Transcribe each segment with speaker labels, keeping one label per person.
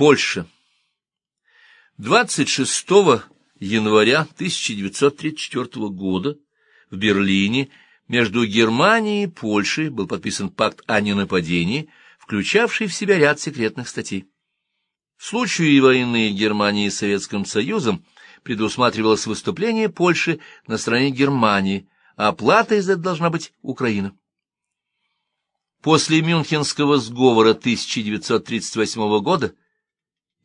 Speaker 1: Польша. 26 января 1934 года в Берлине между Германией и Польшей был подписан пакт о ненападении, включавший в себя ряд секретных статей. В случае войны Германии с Советским Союзом предусматривалось выступление Польши на стороне Германии, а платой за это должна быть Украина. После Мюнхенского сговора 1938 года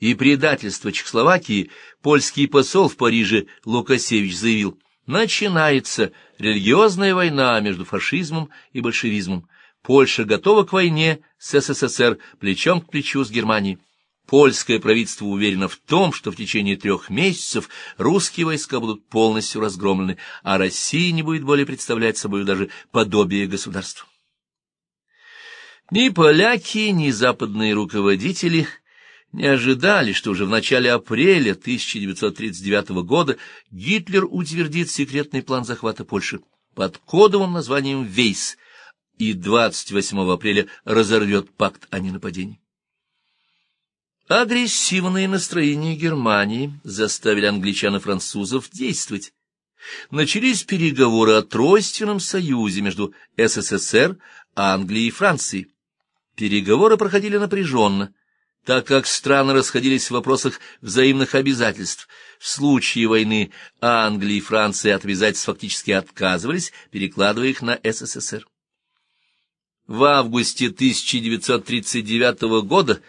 Speaker 1: и предательства Чехословакии польский посол в Париже Лукасевич заявил, начинается религиозная война между фашизмом и большевизмом. Польша готова к войне с СССР плечом к плечу с Германией. Польское правительство уверено в том, что в течение трех месяцев русские войска будут полностью разгромлены, а Россия не будет более представлять собой даже подобие государства. Ни поляки, ни западные руководители не ожидали, что уже в начале апреля 1939 года Гитлер утвердит секретный план захвата Польши под кодовым названием «Вейс» и 28 апреля разорвет пакт о ненападении. Агрессивные настроения Германии заставили англичан и французов действовать. Начались переговоры о тройственном союзе между СССР, Англией и Францией. Переговоры проходили напряженно, так как страны расходились в вопросах взаимных обязательств. В случае войны Англия и Франция от обязательств фактически отказывались, перекладывая их на СССР. В августе 1939 года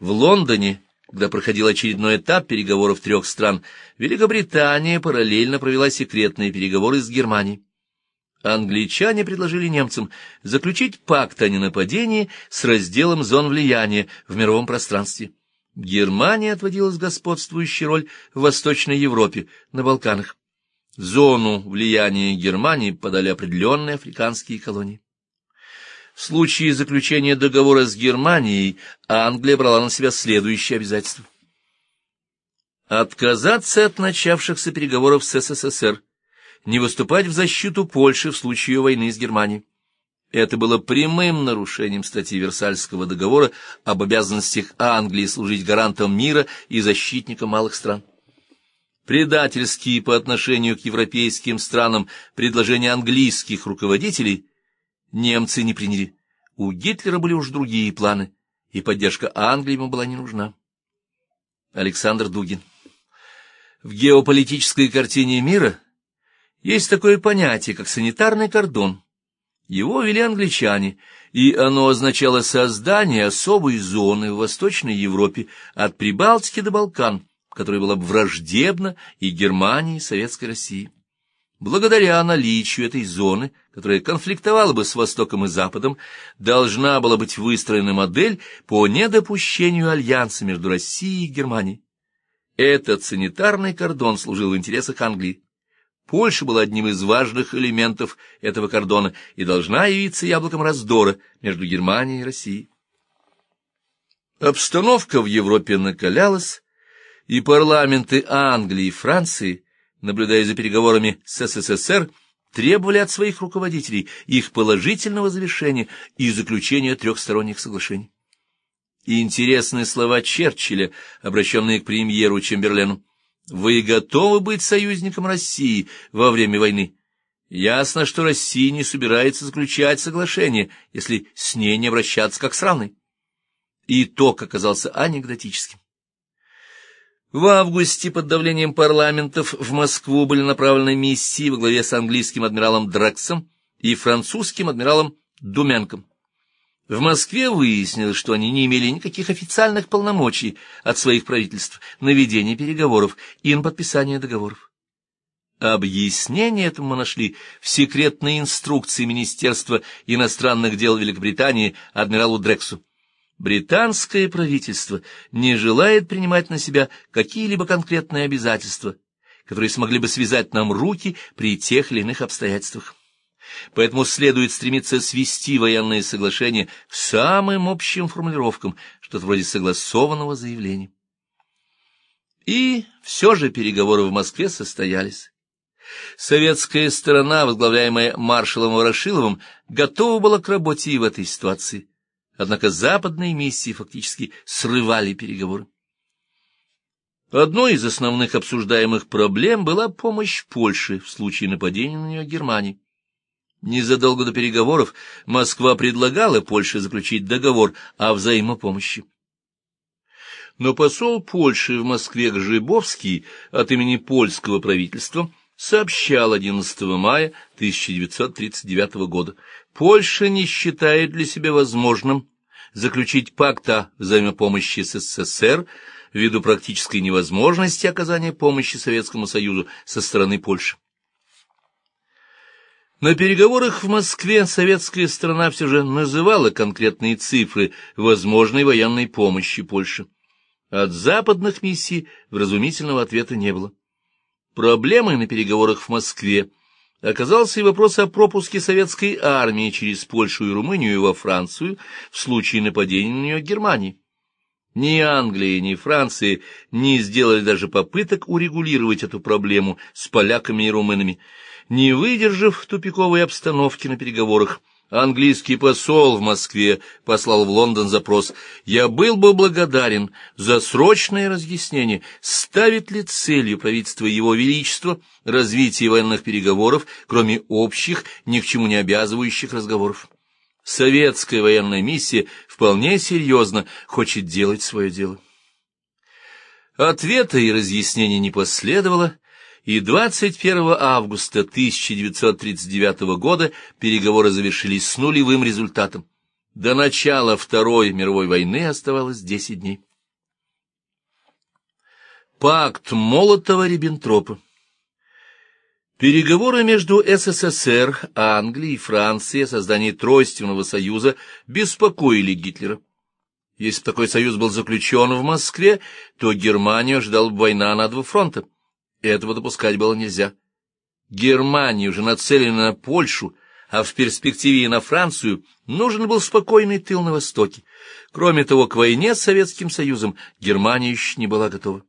Speaker 1: в Лондоне, когда проходил очередной этап переговоров трех стран, Великобритания параллельно провела секретные переговоры с Германией. Англичане предложили немцам заключить пакт о ненападении с разделом зон влияния в мировом пространстве. Германия отводилась господствующей роль в Восточной Европе, на Балканах. В зону влияния Германии подали определенные африканские колонии. В случае заключения договора с Германией Англия брала на себя следующие обязательства. Отказаться от начавшихся переговоров с СССР, не выступать в защиту Польши в случае войны с Германией. Это было прямым нарушением статьи Версальского договора об обязанностях Англии служить гарантом мира и защитником малых стран. Предательские по отношению к европейским странам предложения английских руководителей немцы не приняли. У Гитлера были уж другие планы, и поддержка Англии ему была не нужна. Александр Дугин В геополитической картине мира есть такое понятие, как санитарный кордон. Его вели англичане, и оно означало создание особой зоны в Восточной Европе от Прибалтики до Балкан, которая была бы враждебна и Германии, и Советской России. Благодаря наличию этой зоны, которая конфликтовала бы с Востоком и Западом, должна была быть выстроена модель по недопущению альянса между Россией и Германией. Этот санитарный кордон служил в интересах Англии. Польша была одним из важных элементов этого кордона и должна явиться яблоком раздора между Германией и Россией. Обстановка в Европе накалялась, и парламенты Англии и Франции наблюдая за переговорами с СССР, требовали от своих руководителей их положительного завершения и заключения трехсторонних соглашений. И интересные слова Черчилля, обращенные к премьеру Чемберлену. «Вы готовы быть союзником России во время войны? Ясно, что Россия не собирается заключать соглашение, если с ней не обращаться как с равной». Итог оказался анекдотическим. В августе под давлением парламентов в Москву были направлены миссии во главе с английским адмиралом Дрексом и французским адмиралом Думенком. В Москве выяснилось, что они не имели никаких официальных полномочий от своих правительств на ведение переговоров и на подписание договоров. Объяснение этому мы нашли в секретной инструкции Министерства иностранных дел Великобритании адмиралу Дрексу. Британское правительство не желает принимать на себя какие-либо конкретные обязательства, которые смогли бы связать нам руки при тех или иных обстоятельствах. Поэтому следует стремиться свести военные соглашения к самым общим формулировкам, что-то вроде согласованного заявления. И все же переговоры в Москве состоялись. Советская сторона, возглавляемая маршалом Ворошиловым, готова была к работе и в этой ситуации. Однако западные миссии фактически срывали переговоры. Одной из основных обсуждаемых проблем была помощь Польше в случае нападения на нее Германии. Незадолго до переговоров Москва предлагала Польше заключить договор о взаимопомощи. Но посол Польши в Москве Гжибовский от имени польского правительства сообщал 11 мая 1939 года, Польша не считает для себя возможным заключить пакт о взаимопомощи с СССР ввиду практической невозможности оказания помощи Советскому Союзу со стороны Польши. На переговорах в Москве советская страна все же называла конкретные цифры возможной военной помощи Польше. От западных миссий вразумительного ответа не было. Проблемой на переговорах в Москве оказался и вопрос о пропуске советской армии через Польшу и Румынию во Францию в случае нападения на нее Германии. Ни Англия, ни Франция не сделали даже попыток урегулировать эту проблему с поляками и румынами. Не выдержав тупиковой обстановки на переговорах, английский посол в Москве послал в Лондон запрос. «Я был бы благодарен за срочное разъяснение, ставит ли целью правительства Его Величества развитие военных переговоров, кроме общих, ни к чему не обязывающих разговоров» советская военная миссия вполне серьезно хочет делать свое дело. Ответа и разъяснений не последовало, и 21 августа 1939 года переговоры завершились с нулевым результатом. До начала Второй мировой войны оставалось 10 дней. Пакт Молотова-Риббентропа Переговоры между СССР, Англией и Францией о создании Тройственного союза беспокоили Гитлера. Если такой союз был заключен в Москве, то Германию ждала бы война на два фронта. Этого допускать было нельзя. Германия уже нацелена на Польшу, а в перспективе и на Францию нужен был спокойный тыл на Востоке. Кроме того, к войне с Советским Союзом Германия еще не была готова.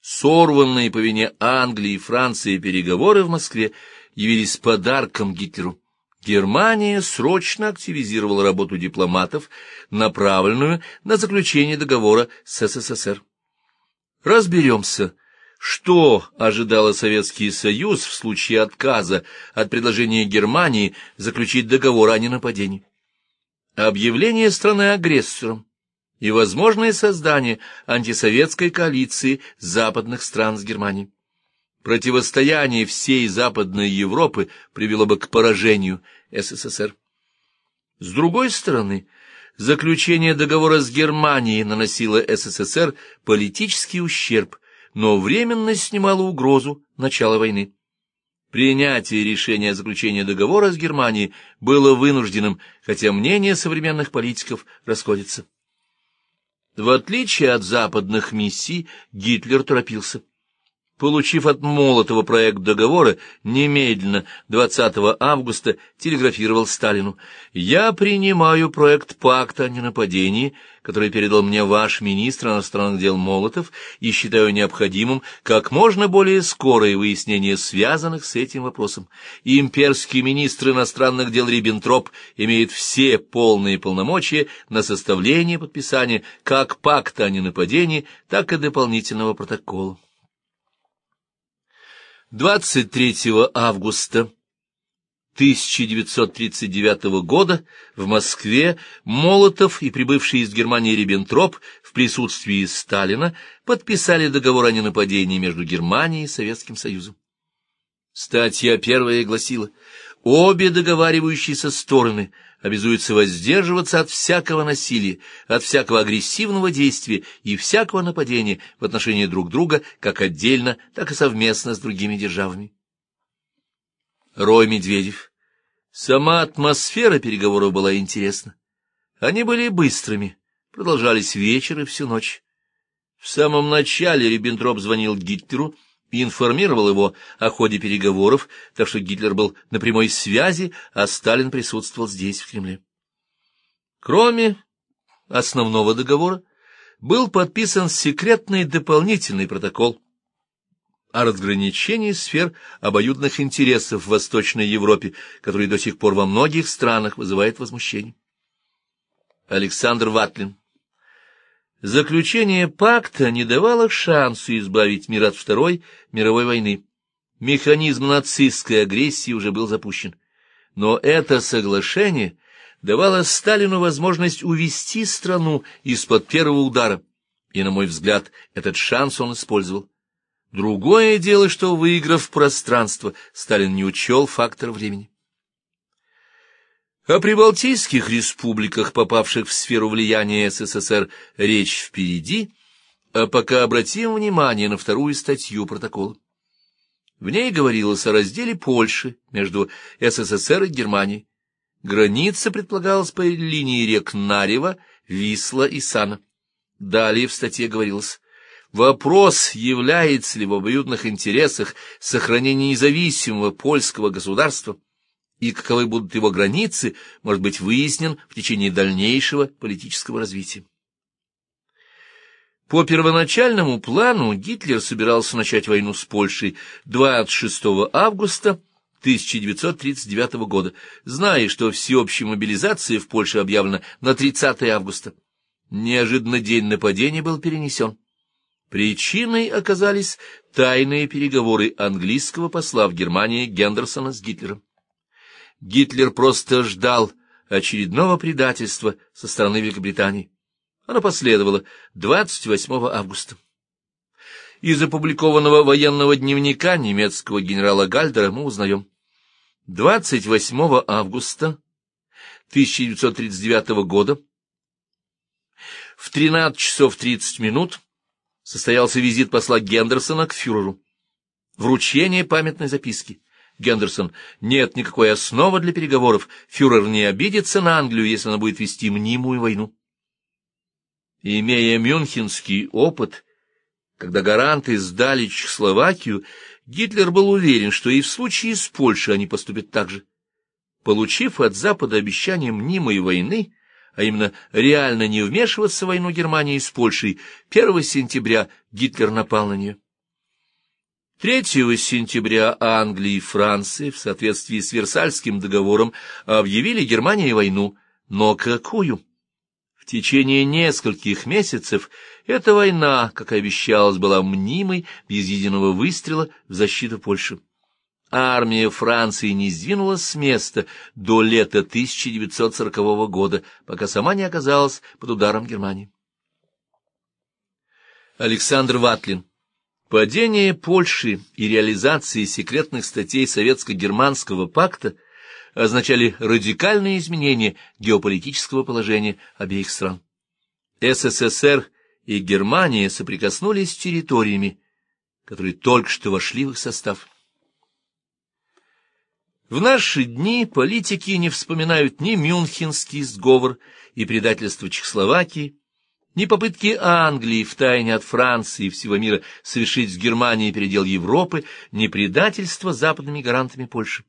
Speaker 1: Сорванные по вине Англии и Франции переговоры в Москве явились подарком Гитлеру. Германия срочно активизировала работу дипломатов, направленную на заключение договора с СССР. Разберемся, что ожидало Советский Союз в случае отказа от предложения Германии заключить договор о ненападении. Объявление страны агрессором, и возможное создание антисоветской коалиции западных стран с Германией. Противостояние всей Западной Европы привело бы к поражению СССР. С другой стороны, заключение договора с Германией наносило СССР политический ущерб, но временно снимало угрозу начала войны. Принятие решения о заключении договора с Германией было вынужденным, хотя мнения современных политиков расходятся. В отличие от западных миссий, Гитлер торопился. Получив от Молотова проект договора, немедленно 20 августа телеграфировал Сталину. «Я принимаю проект пакта о ненападении, который передал мне ваш министр иностранных дел Молотов, и считаю необходимым как можно более скорое выяснение связанных с этим вопросом. Имперский министр иностранных дел Риббентроп имеет все полные полномочия на составление и подписание как пакта о ненападении, так и дополнительного протокола. 23 августа 1939 года в Москве Молотов и прибывший из Германии Риббентроп в присутствии Сталина подписали договор о ненападении между Германией и Советским Союзом. Статья первая гласила «Обе договаривающиеся стороны – обязуются воздерживаться от всякого насилия, от всякого агрессивного действия и всякого нападения в отношении друг друга как отдельно, так и совместно с другими державами. Рой Медведев. Сама атмосфера переговоров была интересна. Они были быстрыми, продолжались вечер и всю ночь. В самом начале Риббентроп звонил Гитлеру и информировал его о ходе переговоров, так что Гитлер был на прямой связи, а Сталин присутствовал здесь, в Кремле. Кроме основного договора, был подписан секретный дополнительный протокол о разграничении сфер обоюдных интересов в Восточной Европе, который до сих пор во многих странах вызывает возмущение. Александр Ватлин Заключение пакта не давало шансу избавить мир от Второй мировой войны. Механизм нацистской агрессии уже был запущен. Но это соглашение давало Сталину возможность увести страну из-под первого удара, и, на мой взгляд, этот шанс он использовал. Другое дело, что, выиграв пространство, Сталин не учел фактор времени. О прибалтийских республиках, попавших в сферу влияния СССР, речь впереди, а пока обратим внимание на вторую статью протокола. В ней говорилось о разделе Польши между СССР и Германией. Граница предполагалась по линии рек Нарева, Висла и Сана. Далее в статье говорилось, вопрос, является ли в обоюдных интересах сохранение независимого польского государства, и каковы будут его границы, может быть выяснен в течение дальнейшего политического развития. По первоначальному плану Гитлер собирался начать войну с Польшей 26 августа 1939 года, зная, что всеобщая мобилизация в Польше объявлена на 30 августа. Неожиданно день нападения был перенесен. Причиной оказались тайные переговоры английского посла в Германии Гендерсона с Гитлером. Гитлер просто ждал очередного предательства со стороны Великобритании. Оно последовало 28 августа. Из опубликованного военного дневника немецкого генерала Гальдера мы узнаем. 28 августа 1939 года в 13 часов 30 минут состоялся визит посла Гендерсона к фюреру. Вручение памятной записки. Гендерсон, нет никакой основы для переговоров. Фюрер не обидится на Англию, если она будет вести мнимую войну. Имея мюнхенский опыт, когда гаранты сдали Чехословакию, Гитлер был уверен, что и в случае с Польшей они поступят так же. Получив от Запада обещание мнимой войны, а именно реально не вмешиваться в войну Германии с Польшей, 1 сентября Гитлер напал на нее. 3 сентября Англия и Франция в соответствии с Версальским договором объявили Германии войну, но какую? В течение нескольких месяцев эта война, как обещалось, была мнимой, без единого выстрела в защиту Польши. Армия Франции не сдвинулась с места до лета 1940 года, пока сама не оказалась под ударом Германии. Александр Ватлин Падение Польши и реализация секретных статей Советско-Германского пакта означали радикальные изменения геополитического положения обеих стран. СССР и Германия соприкоснулись с территориями, которые только что вошли в их состав. В наши дни политики не вспоминают ни Мюнхенский сговор и предательство Чехословакии, ни попытки Англии втайне от Франции и всего мира совершить с Германией передел Европы, ни предательство западными гарантами Польши.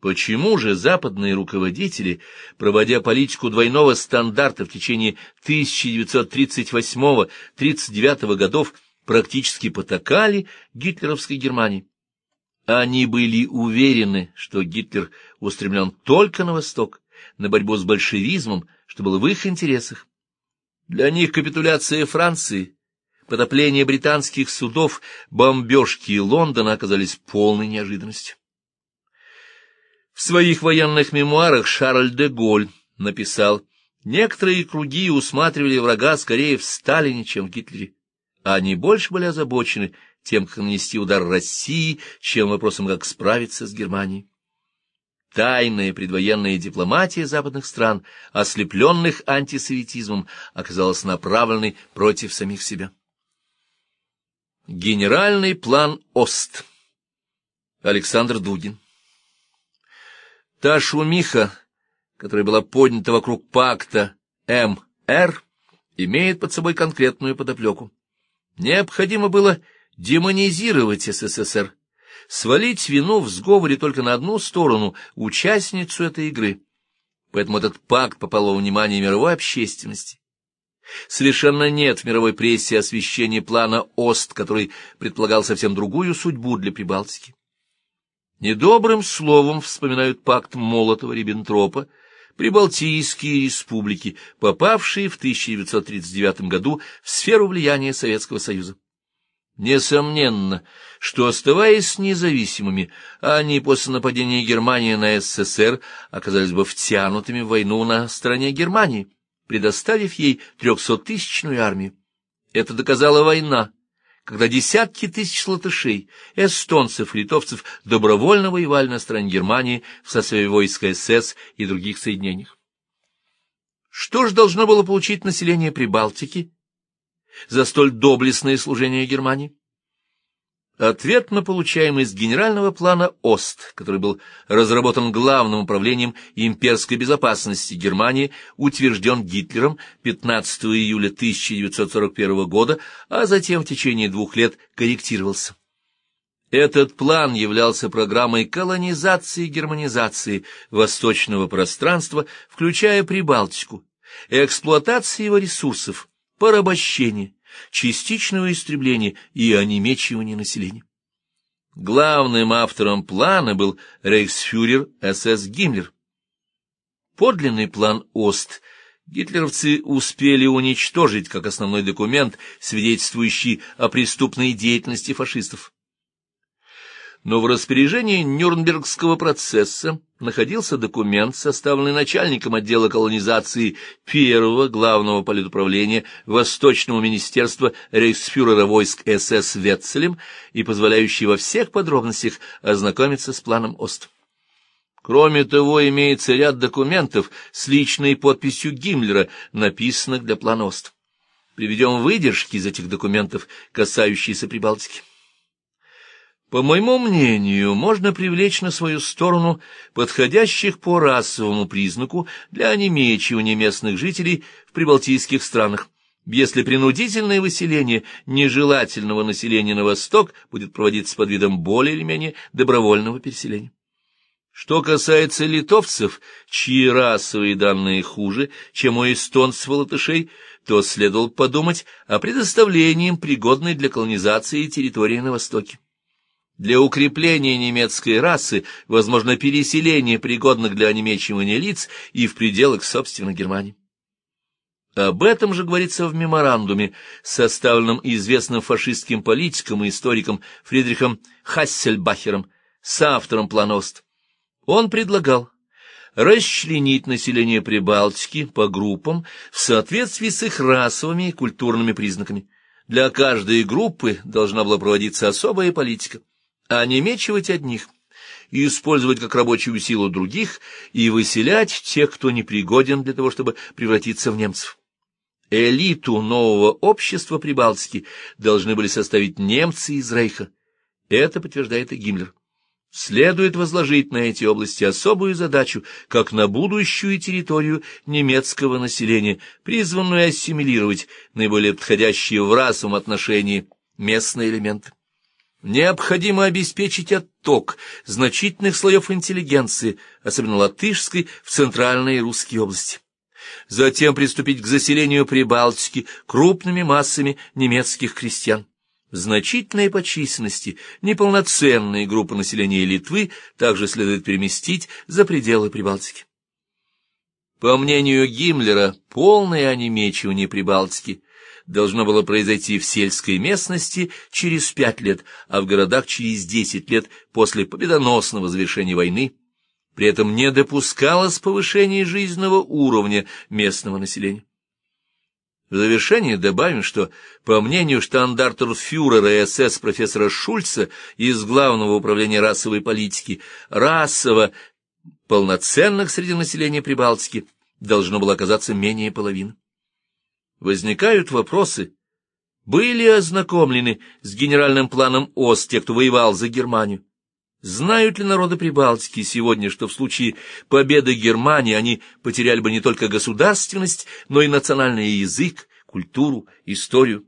Speaker 1: Почему же западные руководители, проводя политику двойного стандарта в течение 1938-39 годов, практически потакали гитлеровской Германии? Они были уверены, что Гитлер устремлен только на восток, на борьбу с большевизмом, что было в их интересах. Для них капитуляция Франции, потопление британских судов, бомбежки Лондона оказались полной неожиданностью. В своих военных мемуарах Шарль де Голь написал, некоторые круги усматривали врага скорее в Сталине, чем в Гитлере, а они больше были озабочены тем, как нанести удар России, чем вопросом, как справиться с Германией. Тайная предвоенная дипломатия западных стран, ослепленных антисоветизмом, оказалась направленной против самих себя. Генеральный план ОСТ Александр Дугин Та шумиха, которая была поднята вокруг пакта МР, имеет под собой конкретную подоплеку. Необходимо было демонизировать СССР, свалить вину в сговоре только на одну сторону, участницу этой игры. Поэтому этот пакт попал во внимание мировой общественности. Совершенно нет в мировой прессе освещения плана ОСТ, который предполагал совсем другую судьбу для Прибалтики. Недобрым словом вспоминают пакт Молотова-Риббентропа, прибалтийские республики, попавшие в 1939 году в сферу влияния Советского Союза. Несомненно, что, оставаясь независимыми, они после нападения Германии на СССР оказались бы втянутыми в войну на стороне Германии, предоставив ей трехсоттысячную армию. Это доказала война, когда десятки тысяч латышей, эстонцев и литовцев добровольно воевали на стороне Германии в составе войск СС и других соединениях. Что же должно было получить население Прибалтики за столь доблестное служение Германии? Ответ мы получаем из генерального плана ОСТ, который был разработан Главным управлением имперской безопасности Германии, утвержден Гитлером 15 июля 1941 года, а затем в течение двух лет корректировался. Этот план являлся программой колонизации и германизации восточного пространства, включая Прибалтику, эксплуатации его ресурсов, порабощения, частичного истребления и онемечивания населения. Главным автором плана был рейхсфюрер СС Гиммлер. Подлинный план ОСТ гитлеровцы успели уничтожить как основной документ, свидетельствующий о преступной деятельности фашистов но в распоряжении Нюрнбергского процесса находился документ, составленный начальником отдела колонизации первого главного политуправления Восточного министерства рейхсфюрера войск СС Ветцелем и позволяющий во всех подробностях ознакомиться с планом ОСТ. Кроме того, имеется ряд документов с личной подписью Гиммлера, написанных для плана ОСТ. Приведем выдержки из этих документов, касающиеся Прибалтики. По моему мнению, можно привлечь на свою сторону подходящих по расовому признаку для онемечивания местных жителей в прибалтийских странах, если принудительное выселение нежелательного населения на восток будет проводиться под видом более или менее добровольного переселения. Что касается литовцев, чьи расовые данные хуже, чем у эстонцев и латышей, то следовало подумать о предоставлении им пригодной для колонизации территории на востоке. Для укрепления немецкой расы возможно переселение пригодных для онемечивания лиц и в пределах собственной Германии. Об этом же говорится в меморандуме, составленном известным фашистским политиком и историком Фридрихом Хассельбахером, с автором планост. Он предлагал расчленить население Прибалтики по группам в соответствии с их расовыми и культурными признаками. Для каждой группы должна была проводиться особая политика а не мечивать одних, и использовать как рабочую силу других, и выселять тех, кто непригоден для того, чтобы превратиться в немцев. Элиту нового общества Прибалтики должны были составить немцы из Рейха. Это подтверждает и Гиммлер. Следует возложить на эти области особую задачу, как на будущую территорию немецкого населения, призванную ассимилировать наиболее подходящие в расовом отношении местные элементы. Необходимо обеспечить отток значительных слоев интеллигенции, особенно латышской, в центральные русские области. Затем приступить к заселению Прибалтики крупными массами немецких крестьян. Значительные по численности, неполноценные группы населения Литвы также следует переместить за пределы Прибалтики. По мнению Гиммлера, полное онемечивание Прибалтики должно было произойти в сельской местности через пять лет, а в городах через десять лет после победоносного завершения войны. При этом не допускалось повышения жизненного уровня местного населения. В завершение добавим, что, по мнению штандартурфюрера СС профессора Шульца из Главного управления расовой политики, расово полноценных среди населения Прибалтики должно было оказаться менее половины возникают вопросы, были ознакомлены с генеральным планом ОС те, кто воевал за Германию? Знают ли народы Прибалтики сегодня, что в случае победы Германии они потеряли бы не только государственность, но и национальный язык, культуру, историю?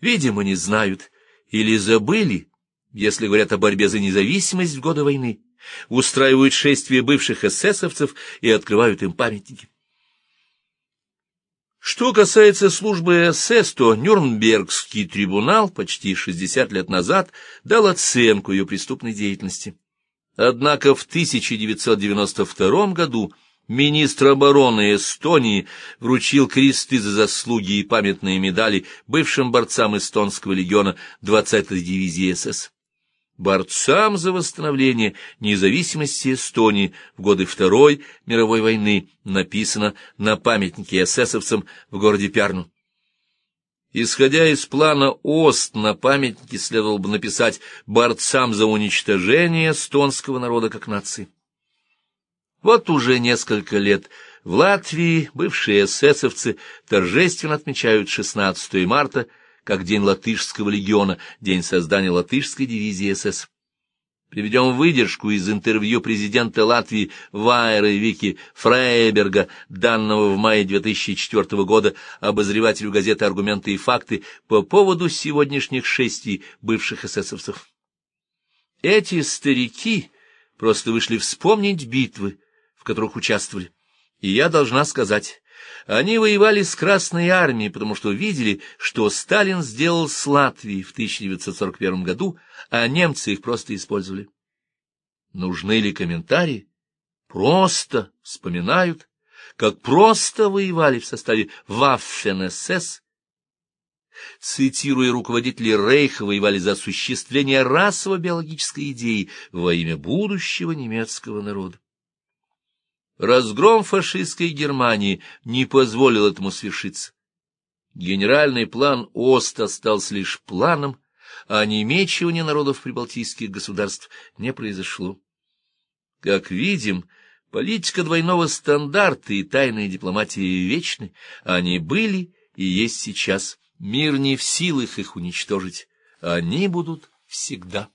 Speaker 1: Видимо, не знают или забыли, если говорят о борьбе за независимость в годы войны, устраивают шествия бывших эсэсовцев и открывают им памятники. Что касается службы СС, то Нюрнбергский трибунал почти 60 лет назад дал оценку ее преступной деятельности. Однако в 1992 году министр обороны Эстонии вручил кресты за заслуги и памятные медали бывшим борцам эстонского легиона 20-й дивизии СС. Борцам за восстановление независимости Эстонии в годы Второй мировой войны написано на памятнике эсэсовцам в городе Пярну. Исходя из плана ОСТ, на памятнике следовало бы написать «борцам за уничтожение эстонского народа как нации». Вот уже несколько лет в Латвии бывшие эсэсовцы торжественно отмечают 16 марта как День Латышского легиона, день создания Латышской дивизии СС. Приведем выдержку из интервью президента Латвии Вайера и Вики Фрейберга, данного в мае 2004 года обозревателю газеты «Аргументы и факты» по поводу сегодняшних шествий бывших эсэсовцев. Эти старики просто вышли вспомнить битвы, в которых участвовали. И я должна сказать, они воевали с Красной армией, потому что видели, что Сталин сделал с Латвией в 1941 году, а немцы их просто использовали. Нужны ли комментарии? Просто вспоминают, как просто воевали в составе Waffen-СС, цитируя руководителей Рейха, воевали за осуществление расово-биологической идеи во имя будущего немецкого народа. Разгром фашистской Германии не позволил этому свершиться. Генеральный план Ост остался лишь планом, а немечивание народов прибалтийских государств не произошло. Как видим, политика двойного стандарта и тайная дипломатия вечны, они были и есть сейчас. Мир не в силах их уничтожить, они будут всегда.